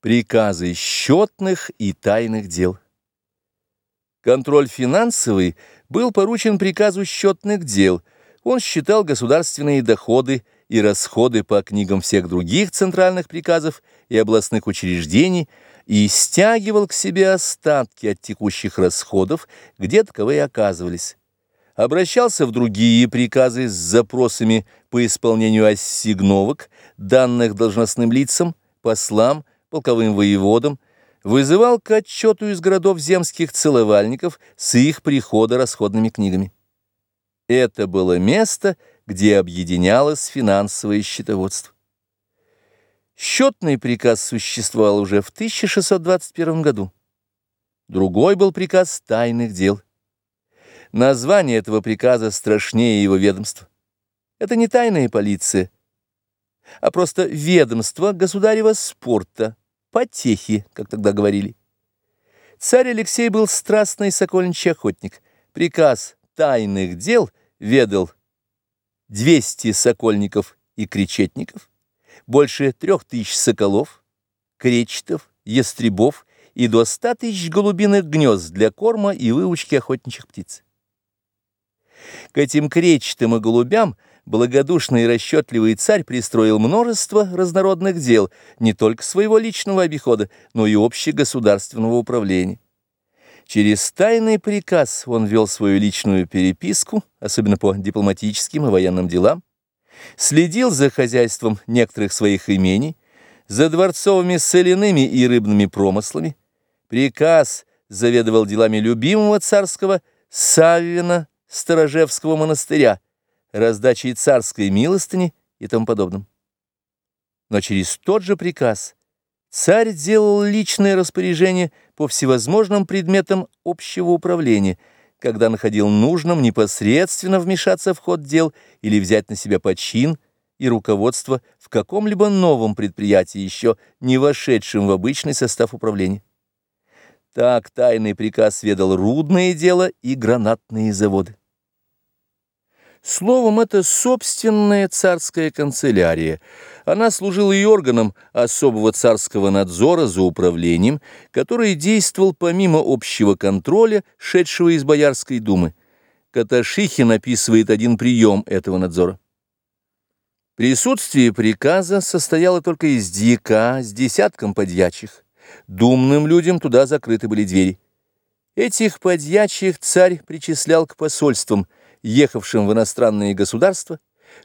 Приказы счетных и тайных дел. Контроль финансовый был поручен приказу счетных дел. Он считал государственные доходы и расходы по книгам всех других центральных приказов и областных учреждений и стягивал к себе остатки от текущих расходов, где таковые оказывались. Обращался в другие приказы с запросами по исполнению ассигновок, данных должностным лицам, послам, полковым воеводам, вызывал к отчету из городов земских целовальников с их прихода расходными книгами. Это было место, где объединялось финансовое счетоводство. Счетный приказ существовал уже в 1621 году. Другой был приказ тайных дел. Название этого приказа страшнее его ведомства. Это не тайная полиция, а просто ведомство государева спорта, потехи, как тогда говорили. Царь Алексей был страстный сокольничий охотник. Приказ тайных дел ведал 200 сокольников и кречетников, больше трех тысяч соколов, кречетов, ястребов и до ста тысяч голубиных гнезд для корма и выучки охотничьих птиц. К этим кречетам и голубям – благодушный и расчетливый царь пристроил множество разнородных дел, не только своего личного обихода, но и общегосударственного управления. Через тайный приказ он вел свою личную переписку, особенно по дипломатическим и военным делам, следил за хозяйством некоторых своих имений, за дворцовыми соляными и рыбными промыслами. Приказ заведовал делами любимого царского Саввина Сторожевского монастыря, раздачей царской милостыни и тому подобным. Но через тот же приказ царь делал личное распоряжение по всевозможным предметам общего управления, когда находил нужным непосредственно вмешаться в ход дел или взять на себя почин и руководство в каком-либо новом предприятии, еще не вошедшем в обычный состав управления. Так тайный приказ ведал рудное дело и гранатные заводы. Словом, это собственная царская канцелярия. Она служила и органом особого царского надзора за управлением, который действовал помимо общего контроля, шедшего из Боярской думы. Каташихин описывает один прием этого надзора. Присутствие приказа состояло только из дьяка с десятком подьячих. Думным людям туда закрыты были двери. Этих подьячих царь причислял к посольствам – ехавшим в иностранные государства,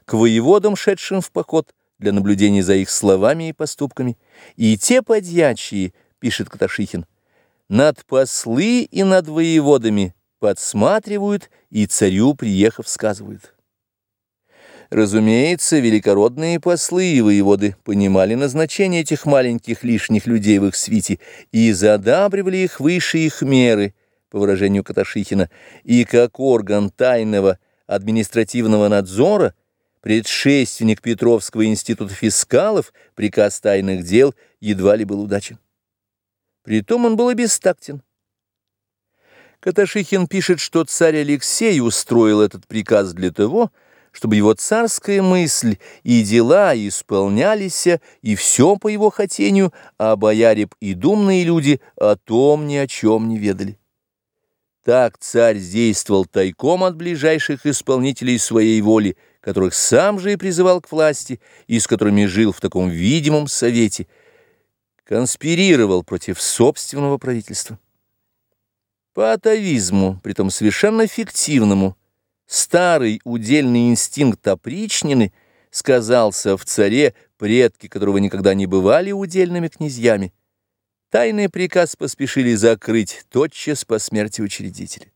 к воеводам, шедшим в поход для наблюдения за их словами и поступками, и те подьячие, пишет Каташихин, над послы и над воеводами подсматривают и царю, приехав, сказывают. Разумеется, великородные послы и воеводы понимали назначение этих маленьких лишних людей в их свите и задабривали их выше их меры – по выражению Каташихина, и как орган тайного административного надзора, предшественник Петровского института фискалов, приказ тайных дел едва ли был удачен. Притом он был и бестактен. Каташихин пишет, что царь Алексей устроил этот приказ для того, чтобы его царская мысль и дела исполнялись, и все по его хотению, а бояре и думные люди о том ни о чем не ведали. Так царь действовал тайком от ближайших исполнителей своей воли, которых сам же и призывал к власти, и с которыми жил в таком видимом совете, конспирировал против собственного правительства. По атовизму, притом совершенно фиктивному, старый удельный инстинкт опричнины сказался в царе, предки которого никогда не бывали удельными князьями. Тайный приказ поспешили закрыть тотчас по смерти учредителя.